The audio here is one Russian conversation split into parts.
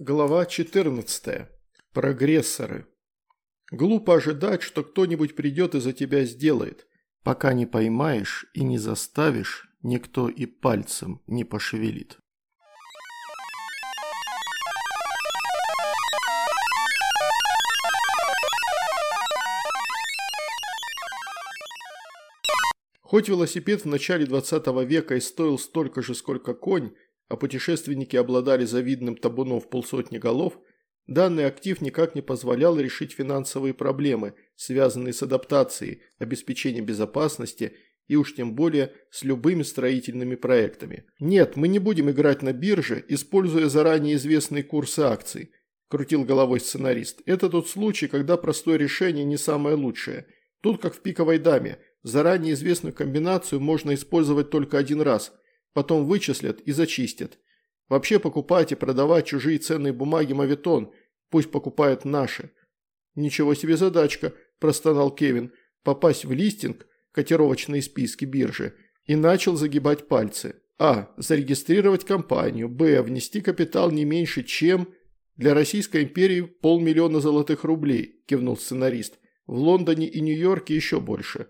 Глава 14. Прогрессоры. Глупо ожидать, что кто-нибудь придет и за тебя сделает. Пока не поймаешь и не заставишь, никто и пальцем не пошевелит. Хоть велосипед в начале 20 века и стоил столько же, сколько конь, а путешественники обладали завидным табуном в полсотни голов, данный актив никак не позволял решить финансовые проблемы, связанные с адаптацией, обеспечением безопасности и уж тем более с любыми строительными проектами. Нет, мы не будем играть на бирже, используя заранее известные курсы акций, крутил головой сценарист. Это тот случай, когда простое решение не самое лучшее. Тут как в пиковой даме, заранее известную комбинацию можно использовать только один раз – Потом вычислят и зачистят. Вообще покупать и продавать чужие ценные бумаги мавитон, пусть покупают наши. Ничего себе задачка, простонал Кевин, попасть в листинг, котировочные списки биржи, и начал загибать пальцы. А. Зарегистрировать компанию. Б. Внести капитал не меньше, чем... Для Российской империи полмиллиона золотых рублей, кивнул сценарист. В Лондоне и Нью-Йорке еще больше.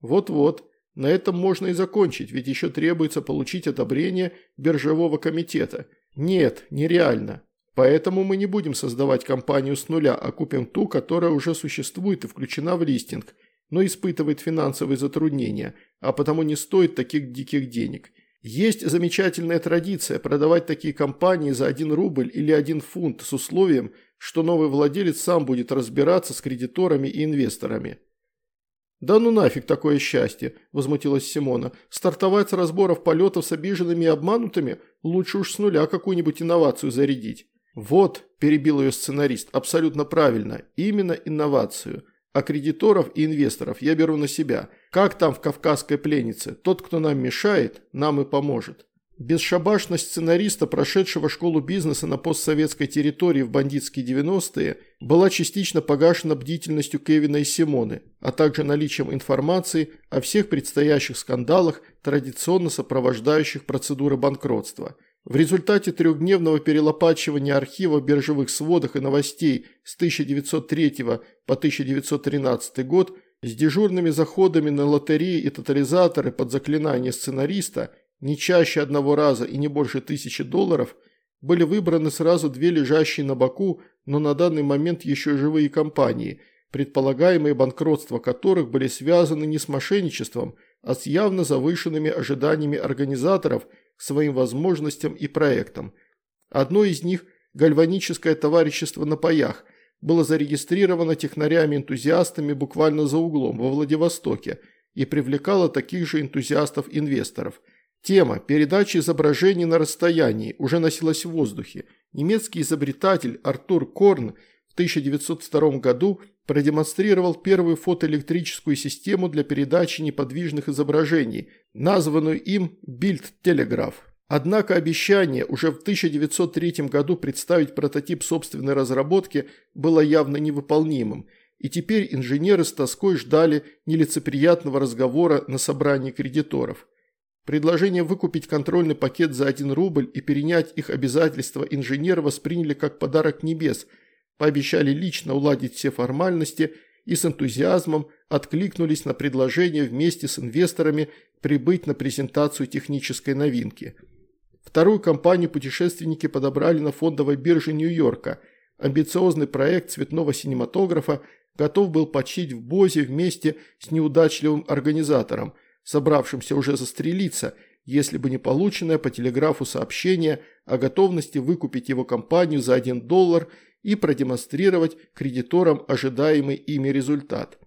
Вот-вот, на этом можно и закончить, ведь еще требуется получить одобрение биржевого комитета. Нет, нереально. Поэтому мы не будем создавать компанию с нуля, а купим ту, которая уже существует и включена в листинг, но испытывает финансовые затруднения, а потому не стоит таких диких денег. Есть замечательная традиция продавать такие компании за 1 рубль или 1 фунт с условием, что новый владелец сам будет разбираться с кредиторами и инвесторами. «Да ну нафиг такое счастье!» – возмутилась Симона. «Стартовать с разборов полетов с обиженными и обманутыми? Лучше уж с нуля какую-нибудь инновацию зарядить». «Вот», – перебил ее сценарист, – «абсолютно правильно. Именно инновацию. А кредиторов и инвесторов я беру на себя. Как там в «Кавказской пленнице»? Тот, кто нам мешает, нам и поможет». Бесшабашность сценариста, прошедшего школу бизнеса на постсоветской территории в бандитские 90-е, была частично погашена бдительностью Кевина и Симоны, а также наличием информации о всех предстоящих скандалах, традиционно сопровождающих процедуры банкротства. В результате трехдневного перелопачивания архива биржевых сводах и новостей с 1903 по 1913 год с дежурными заходами на лотереи и тотализаторы под заклинание сценариста – не чаще одного раза и не больше тысячи долларов, были выбраны сразу две лежащие на боку, но на данный момент еще живые компании, предполагаемые банкротства которых были связаны не с мошенничеством, а с явно завышенными ожиданиями организаторов к своим возможностям и проектам. Одно из них – гальваническое товарищество на паях – было зарегистрировано технарями-энтузиастами буквально за углом во Владивостоке и привлекало таких же энтузиастов-инвесторов – Тема передачи изображений на расстоянии уже носилась в воздухе. Немецкий изобретатель Артур Корн в 1902 году продемонстрировал первую фотоэлектрическую систему для передачи неподвижных изображений, названную им Бильд-телеграф. Однако обещание уже в 1903 году представить прототип собственной разработки было явно невыполнимым, и теперь инженеры с тоской ждали нелицеприятного разговора на собрании кредиторов. Предложение выкупить контрольный пакет за 1 рубль и перенять их обязательства инженеры восприняли как подарок небес, пообещали лично уладить все формальности и с энтузиазмом откликнулись на предложение вместе с инвесторами прибыть на презентацию технической новинки. Вторую компанию путешественники подобрали на фондовой бирже Нью-Йорка. Амбициозный проект цветного синематографа готов был почить в Бозе вместе с неудачливым организатором – собравшимся уже застрелиться, если бы не полученное по телеграфу сообщение о готовности выкупить его компанию за 1 доллар и продемонстрировать кредиторам ожидаемый ими результат.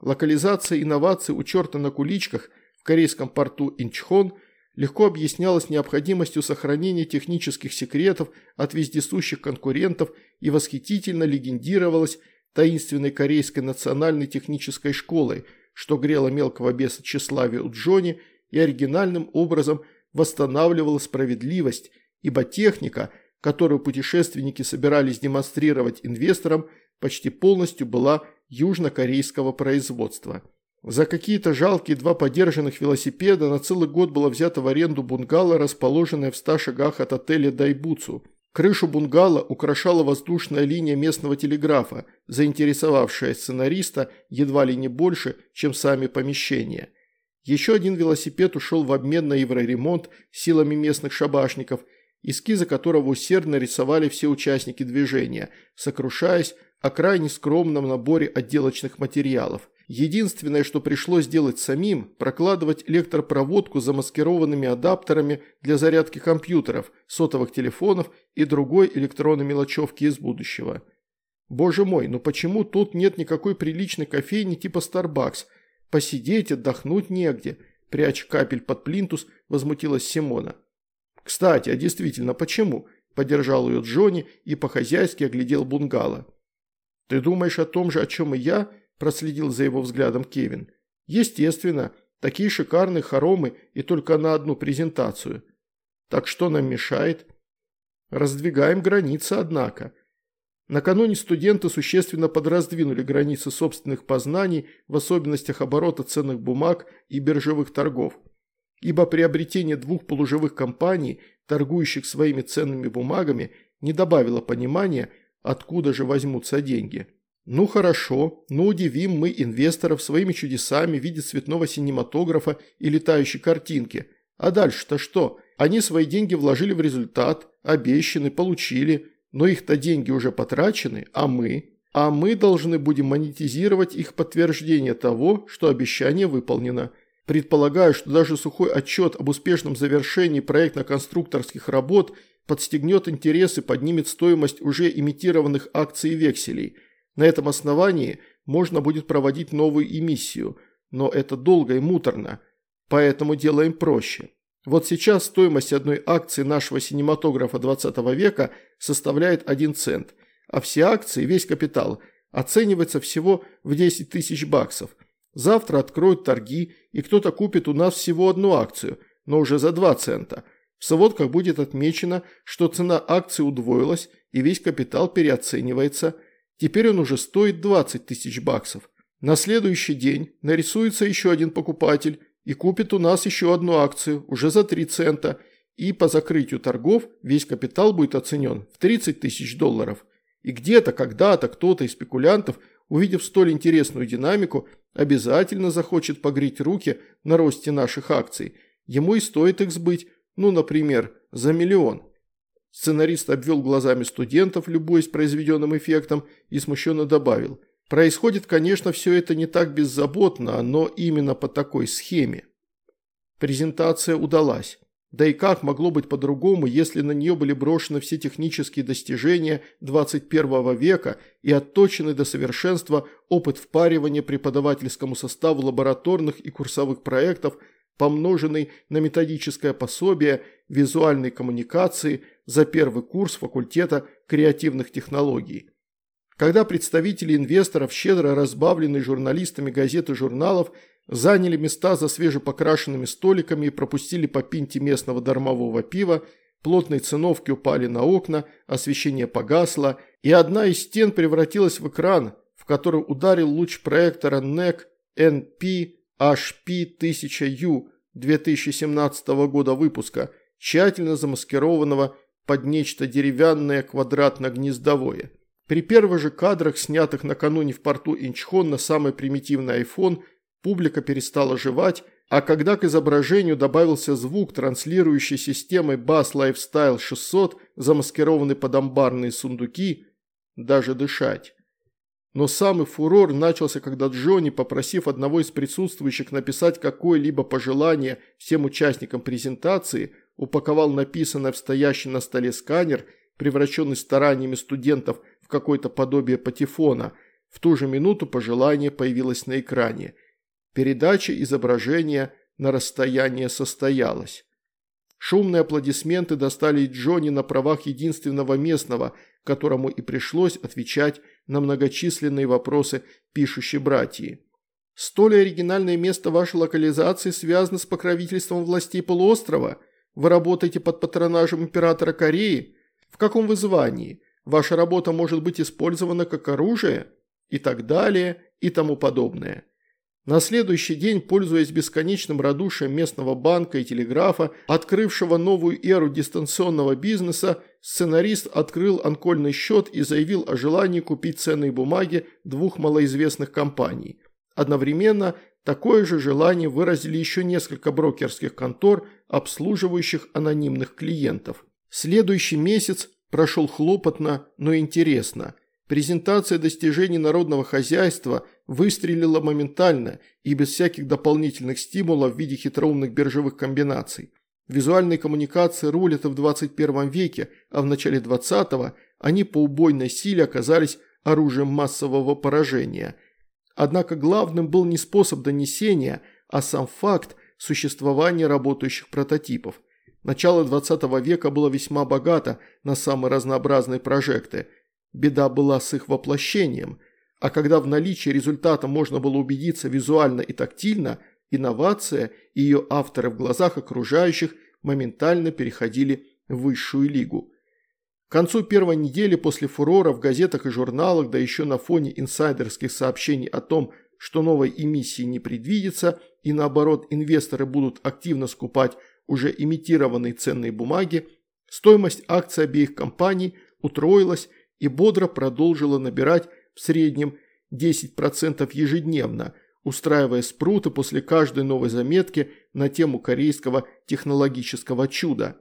Локализация инноваций у черта на куличках в корейском порту Инчхон легко объяснялась необходимостью сохранения технических секретов от вездесущих конкурентов и восхитительно легендировалась таинственной корейской национальной технической школой – что грело мелкого беса тщеславия у Джонни и оригинальным образом восстанавливало справедливость, ибо техника, которую путешественники собирались демонстрировать инвесторам, почти полностью была южнокорейского производства. За какие-то жалкие два подержанных велосипеда на целый год было взято в аренду бунгало, расположенное в ста шагах от отеля Дайбуцу. Крышу бунгало украшала воздушная линия местного телеграфа, заинтересовавшая сценариста едва ли не больше, чем сами помещения. Еще один велосипед ушел в обмен на евроремонт силами местных шабашников, эскизы которого усердно рисовали все участники движения, сокрушаясь о крайне скромном наборе отделочных материалов. Единственное, что пришлось делать самим – прокладывать электропроводку замаскированными адаптерами для зарядки компьютеров, сотовых телефонов и другой электронной мелочевки из будущего. Боже мой, ну почему тут нет никакой приличной кофейни типа Starbucks? Посидеть, отдохнуть негде. Прячь капель под плинтус, возмутилась Симона. Кстати, а действительно, почему? Поддержал ее Джонни и по-хозяйски оглядел бунгало. Ты думаешь о том же, о чем и я –– проследил за его взглядом Кевин. «Естественно, такие шикарные хоромы и только на одну презентацию. Так что нам мешает?» «Раздвигаем границы, однако». Накануне студенты существенно подраздвинули границы собственных познаний в особенностях оборота ценных бумаг и биржевых торгов. Ибо приобретение двух полуживых компаний, торгующих своими ценными бумагами, не добавило понимания, откуда же возьмутся деньги. Ну хорошо, ну удивим мы инвесторов своими чудесами в виде цветного синематографа и летающей картинки. А дальше-то что? Они свои деньги вложили в результат, обещаны, получили, но их-то деньги уже потрачены, а мы? А мы должны будем монетизировать их подтверждение того, что обещание выполнено. Предполагаю, что даже сухой отчет об успешном завершении проектно-конструкторских работ подстегнет интерес и поднимет стоимость уже имитированных акций и векселей – на этом основании можно будет проводить новую эмиссию, но это долго и муторно, поэтому делаем проще. Вот сейчас стоимость одной акции нашего синематографа 20 века составляет 1 цент, а все акции, весь капитал, оценивается всего в 10 тысяч баксов. Завтра откроют торги, и кто-то купит у нас всего одну акцию, но уже за 2 цента. В сводках будет отмечено, что цена акции удвоилась, и весь капитал переоценивается – Теперь он уже стоит 20 тысяч баксов. На следующий день нарисуется еще один покупатель и купит у нас еще одну акцию, уже за 3 цента, и по закрытию торгов весь капитал будет оценен в 30 тысяч долларов. И где-то, когда-то кто-то из спекулянтов, увидев столь интересную динамику, обязательно захочет погреть руки на росте наших акций. Ему и стоит их сбыть, ну, например, за миллион. Сценарист обвел глазами студентов, любуясь произведенным эффектом, и смущенно добавил. Происходит, конечно, все это не так беззаботно, но именно по такой схеме. Презентация удалась. Да и как могло быть по-другому, если на нее были брошены все технические достижения 21 века и отточенный до совершенства опыт впаривания преподавательскому составу лабораторных и курсовых проектов, помноженный на методическое пособие, визуальной коммуникации – за первый курс факультета креативных технологий. Когда представители инвесторов, щедро разбавленные журналистами газет и журналов, заняли места за свежепокрашенными столиками и пропустили по пинте местного дармового пива, плотные циновки упали на окна, освещение погасло, и одна из стен превратилась в экран, в который ударил луч проектора NEC NP HP 1000U 2017 года выпуска, тщательно замаскированного под нечто деревянное квадратно-гнездовое. При первых же кадрах, снятых накануне в порту Инчхон на самый примитивный iPhone, публика перестала жевать, а когда к изображению добавился звук, транслирующий системой Bass Lifestyle 600, замаскированный под амбарные сундуки, даже дышать. Но самый фурор начался, когда Джонни, попросив одного из присутствующих написать какое-либо пожелание всем участникам презентации – упаковал написанное в стоящий на столе сканер, превращенный стараниями студентов в какое-то подобие патефона. В ту же минуту пожелание появилось на экране. Передача изображения на расстояние состоялась. Шумные аплодисменты достали Джонни на правах единственного местного, которому и пришлось отвечать на многочисленные вопросы пишущей братьи. «Столь оригинальное место вашей локализации связано с покровительством властей полуострова», вы работаете под патронажем императора Кореи? В каком вы звании? Ваша работа может быть использована как оружие? И так далее, и тому подобное. На следующий день, пользуясь бесконечным радушием местного банка и телеграфа, открывшего новую эру дистанционного бизнеса, сценарист открыл анкольный счет и заявил о желании купить ценные бумаги двух малоизвестных компаний. Одновременно такое же желание выразили еще несколько брокерских контор, обслуживающих анонимных клиентов. Следующий месяц прошел хлопотно, но интересно. Презентация достижений народного хозяйства выстрелила моментально и без всяких дополнительных стимулов в виде хитроумных биржевых комбинаций. Визуальные коммуникации рулят в 21 веке, а в начале 20-го они по убойной силе оказались оружием массового поражения. Однако главным был не способ донесения, а сам факт существования работающих прототипов. Начало 20 века было весьма богато на самые разнообразные прожекты. Беда была с их воплощением, а когда в наличии результата можно было убедиться визуально и тактильно, инновация и ее авторы в глазах окружающих моментально переходили в высшую лигу. К концу первой недели после фурора в газетах и журналах, да еще на фоне инсайдерских сообщений о том, что новой эмиссии не предвидится и наоборот инвесторы будут активно скупать уже имитированные ценные бумаги, стоимость акций обеих компаний утроилась и бодро продолжила набирать в среднем 10% ежедневно, устраивая спруты после каждой новой заметки на тему корейского технологического чуда.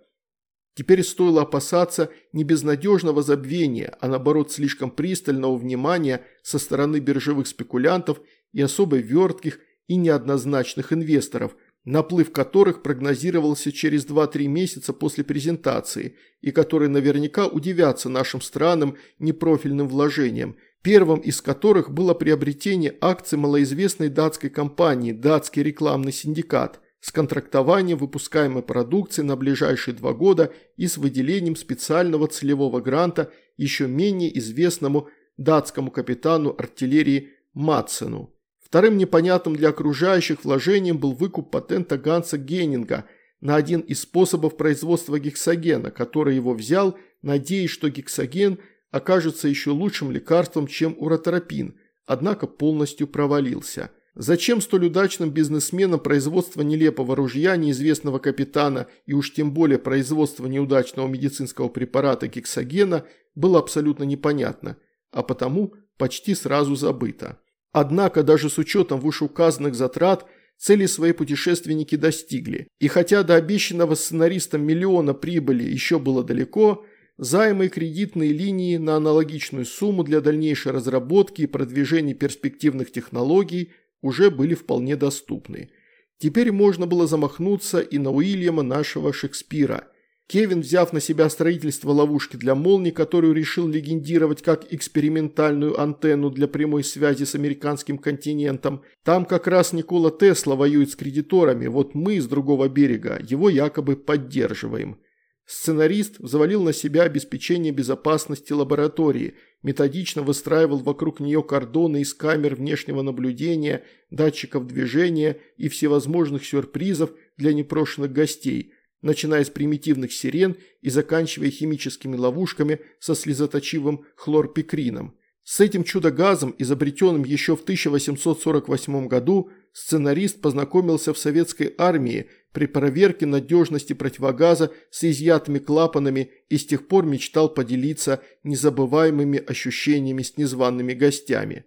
Теперь стоило опасаться не безнадежного забвения, а наоборот слишком пристального внимания со стороны биржевых спекулянтов и особо вертких и неоднозначных инвесторов, наплыв которых прогнозировался через 2-3 месяца после презентации и которые наверняка удивятся нашим странным непрофильным вложениям, первым из которых было приобретение акций малоизвестной датской компании «Датский рекламный синдикат» с контрактованием выпускаемой продукции на ближайшие два года и с выделением специального целевого гранта еще менее известному датскому капитану артиллерии Матсену. Вторым непонятным для окружающих вложением был выкуп патента Ганса Геннинга на один из способов производства гексогена, который его взял, надеясь, что гексоген окажется еще лучшим лекарством, чем уротерапин, однако полностью провалился. Зачем столь удачным бизнесменам производство нелепого ружья неизвестного капитана и уж тем более производство неудачного медицинского препарата гексогена было абсолютно непонятно, а потому почти сразу забыто. Однако даже с учетом вышеуказанных затрат цели свои путешественники достигли. И хотя до обещанного сценаристам миллиона прибыли еще было далеко, займы и кредитные линии на аналогичную сумму для дальнейшей разработки и продвижения перспективных технологий уже были вполне доступны. Теперь можно было замахнуться и на Уильяма нашего Шекспира – Кевин, взяв на себя строительство ловушки для молний, которую решил легендировать как экспериментальную антенну для прямой связи с американским континентом, там как раз Никола Тесла воюет с кредиторами, вот мы с другого берега его якобы поддерживаем. Сценарист взвалил на себя обеспечение безопасности лаборатории, методично выстраивал вокруг нее кордоны из камер внешнего наблюдения, датчиков движения и всевозможных сюрпризов для непрошенных гостей – начиная с примитивных сирен и заканчивая химическими ловушками со слезоточивым хлорпикрином. С этим чудо-газом, изобретенным еще в 1848 году, сценарист познакомился в советской армии при проверке надежности противогаза с изъятыми клапанами и с тех пор мечтал поделиться незабываемыми ощущениями с незваными гостями.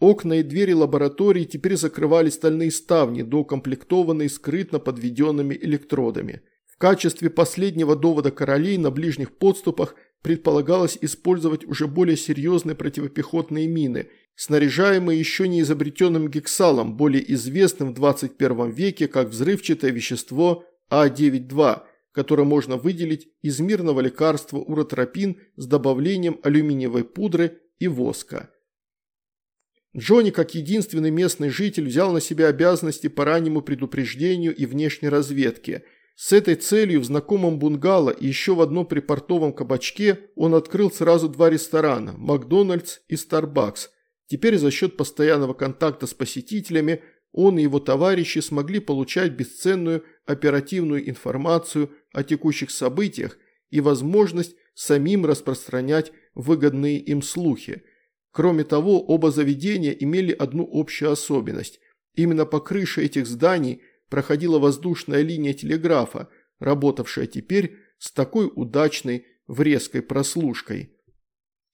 Окна и двери лаборатории теперь закрывали стальные ставни, доукомплектованные скрытно подведенными электродами – качестве последнего довода королей на ближних подступах предполагалось использовать уже более серьезные противопехотные мины, снаряжаемые еще не изобретенным гексалом, более известным в 21 веке как взрывчатое вещество А9-2, которое можно выделить из мирного лекарства уротропин с добавлением алюминиевой пудры и воска. Джонни, как единственный местный житель, взял на себя обязанности по раннему предупреждению и внешней разведке – с этой целью в знакомом бунгало и еще в одном припортовом кабачке он открыл сразу два ресторана – Макдональдс и Старбакс. Теперь за счет постоянного контакта с посетителями он и его товарищи смогли получать бесценную оперативную информацию о текущих событиях и возможность самим распространять выгодные им слухи. Кроме того, оба заведения имели одну общую особенность. Именно по крыше этих зданий проходила воздушная линия телеграфа, работавшая теперь с такой удачной врезкой прослушкой.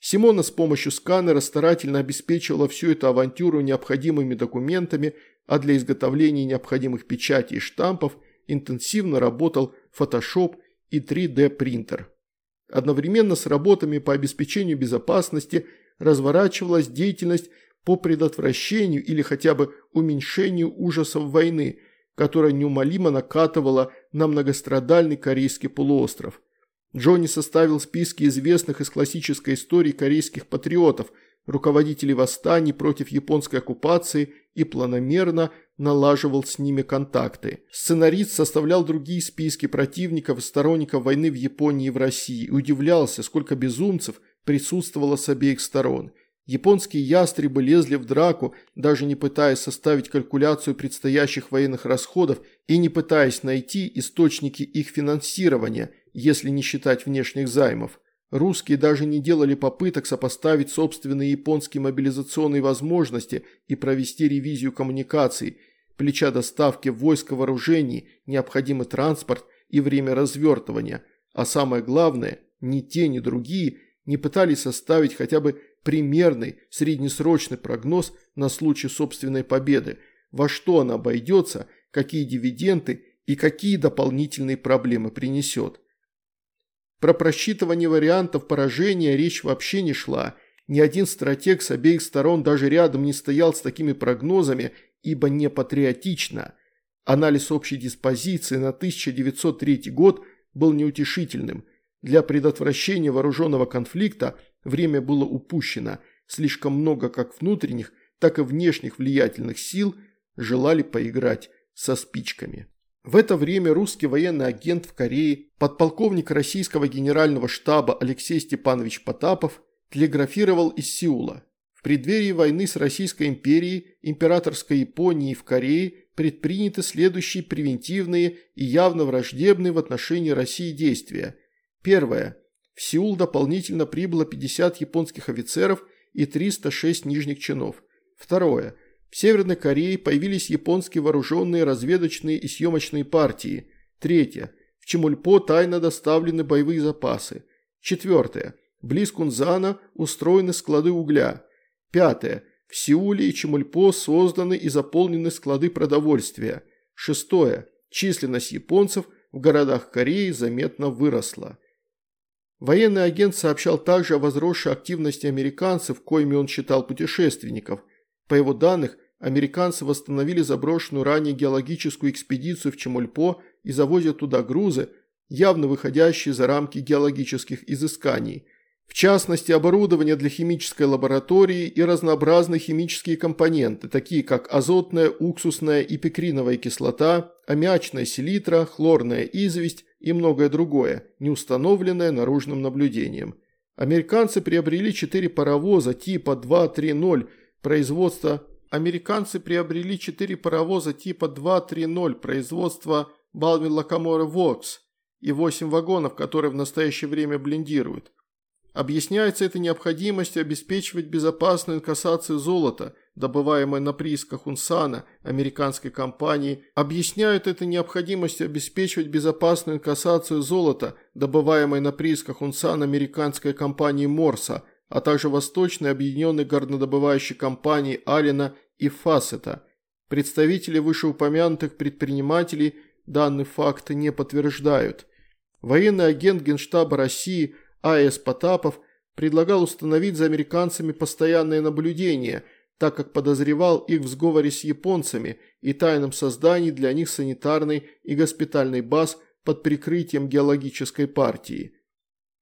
Симона с помощью сканера старательно обеспечивала всю эту авантюру необходимыми документами, а для изготовления необходимых печатей и штампов интенсивно работал Photoshop и 3D принтер. Одновременно с работами по обеспечению безопасности разворачивалась деятельность по предотвращению или хотя бы уменьшению ужасов войны, которая неумолимо накатывала на многострадальный корейский полуостров. Джонни составил списки известных из классической истории корейских патриотов, руководителей восстаний против японской оккупации и планомерно налаживал с ними контакты. Сценарист составлял другие списки противников и сторонников войны в Японии и в России и удивлялся, сколько безумцев присутствовало с обеих сторон. Японские ястребы лезли в драку, даже не пытаясь составить калькуляцию предстоящих военных расходов и не пытаясь найти источники их финансирования, если не считать внешних займов. Русские даже не делали попыток сопоставить собственные японские мобилизационные возможности и провести ревизию коммуникаций, плеча доставки войск и вооружений, необходимый транспорт и время развертывания, а самое главное, ни те, ни другие не пытались составить хотя бы примерный среднесрочный прогноз на случай собственной победы, во что она обойдется, какие дивиденды и какие дополнительные проблемы принесет. Про просчитывание вариантов поражения речь вообще не шла. Ни один стратег с обеих сторон даже рядом не стоял с такими прогнозами, ибо не патриотично. Анализ общей диспозиции на 1903 год был неутешительным. Для предотвращения вооруженного конфликта время было упущено. Слишком много как внутренних, так и внешних влиятельных сил желали поиграть со спичками. В это время русский военный агент в Корее, подполковник российского генерального штаба Алексей Степанович Потапов, телеграфировал из Сеула. В преддверии войны с Российской империей, императорской Японией в Корее предприняты следующие превентивные и явно враждебные в отношении России действия. Первое. В Сеул дополнительно прибыло 50 японских офицеров и 306 нижних чинов. Второе. В Северной Корее появились японские вооруженные разведочные и съемочные партии. Третье. В Чемульпо тайно доставлены боевые запасы. Четвертое. Близ Кунзана устроены склады угля. Пятое. В Сеуле и Чемульпо созданы и заполнены склады продовольствия. Шестое. Численность японцев в городах Кореи заметно выросла. Военный агент сообщал также о возросшей активности американцев, коими он считал путешественников. По его данных, американцы восстановили заброшенную ранее геологическую экспедицию в Чемульпо и завозят туда грузы, явно выходящие за рамки геологических изысканий. В частности, оборудование для химической лаборатории и разнообразные химические компоненты, такие как азотная, уксусная и пикриновая кислота, аммиачная селитра, хлорная известь и многое другое, не установленное наружным наблюдением. Американцы приобрели четыре паровоза типа 230 производства американцы приобрели четыре паровоза типа 230 производства Balvin Locomotive Works и 8 вагонов, которые в настоящее время блиндируют. Объясняется это необходимостью обеспечивать безопасную инкассацию золота, добываемое на приисках Унсана, американской компании, объясняют это необходимостью обеспечивать безопасную инкассацию золота, добываемое на приисках Унсана, американской компании Морса, а также Восточной объединенной горнодобывающей компании Алина и Фасета. Представители вышеупомянутых предпринимателей данный факт не подтверждают. Военный агент Генштаба России А.С. Потапов предлагал установить за американцами постоянное наблюдение, так как подозревал их в сговоре с японцами и тайном создании для них санитарной и госпитальной баз под прикрытием геологической партии –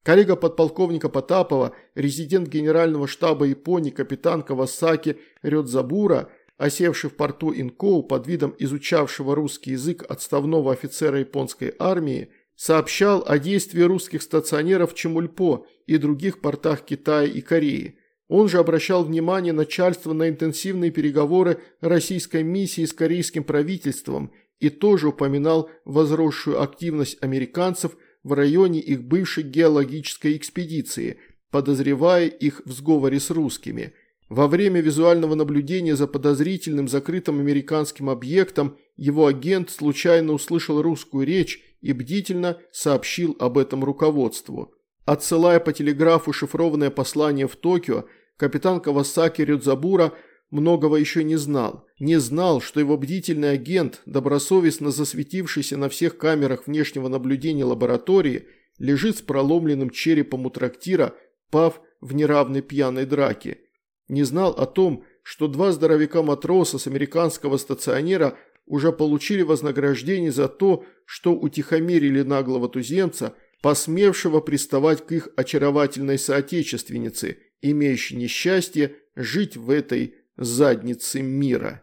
Коллега подполковника Потапова, резидент генерального штаба Японии капитан Кавасаки Рёдзабура, осевший в порту Инкоу под видом изучавшего русский язык отставного офицера японской армии, сообщал о действии русских стационеров в Чемульпо и других портах Китая и Кореи. Он же обращал внимание начальства на интенсивные переговоры российской миссии с корейским правительством и тоже упоминал возросшую активность американцев – в районе их бывшей геологической экспедиции, подозревая их в сговоре с русскими. Во время визуального наблюдения за подозрительным закрытым американским объектом его агент случайно услышал русскую речь и бдительно сообщил об этом руководству. Отсылая по телеграфу шифрованное послание в Токио, капитан Кавасаки Рюдзабура многого еще не знал. Не знал, что его бдительный агент, добросовестно засветившийся на всех камерах внешнего наблюдения лаборатории, лежит с проломленным черепом у трактира, пав в неравной пьяной драке. Не знал о том, что два здоровяка-матроса с американского стационера уже получили вознаграждение за то, что утихомирили наглого туземца, посмевшего приставать к их очаровательной соотечественнице, имеющей несчастье жить в этой заднице мира.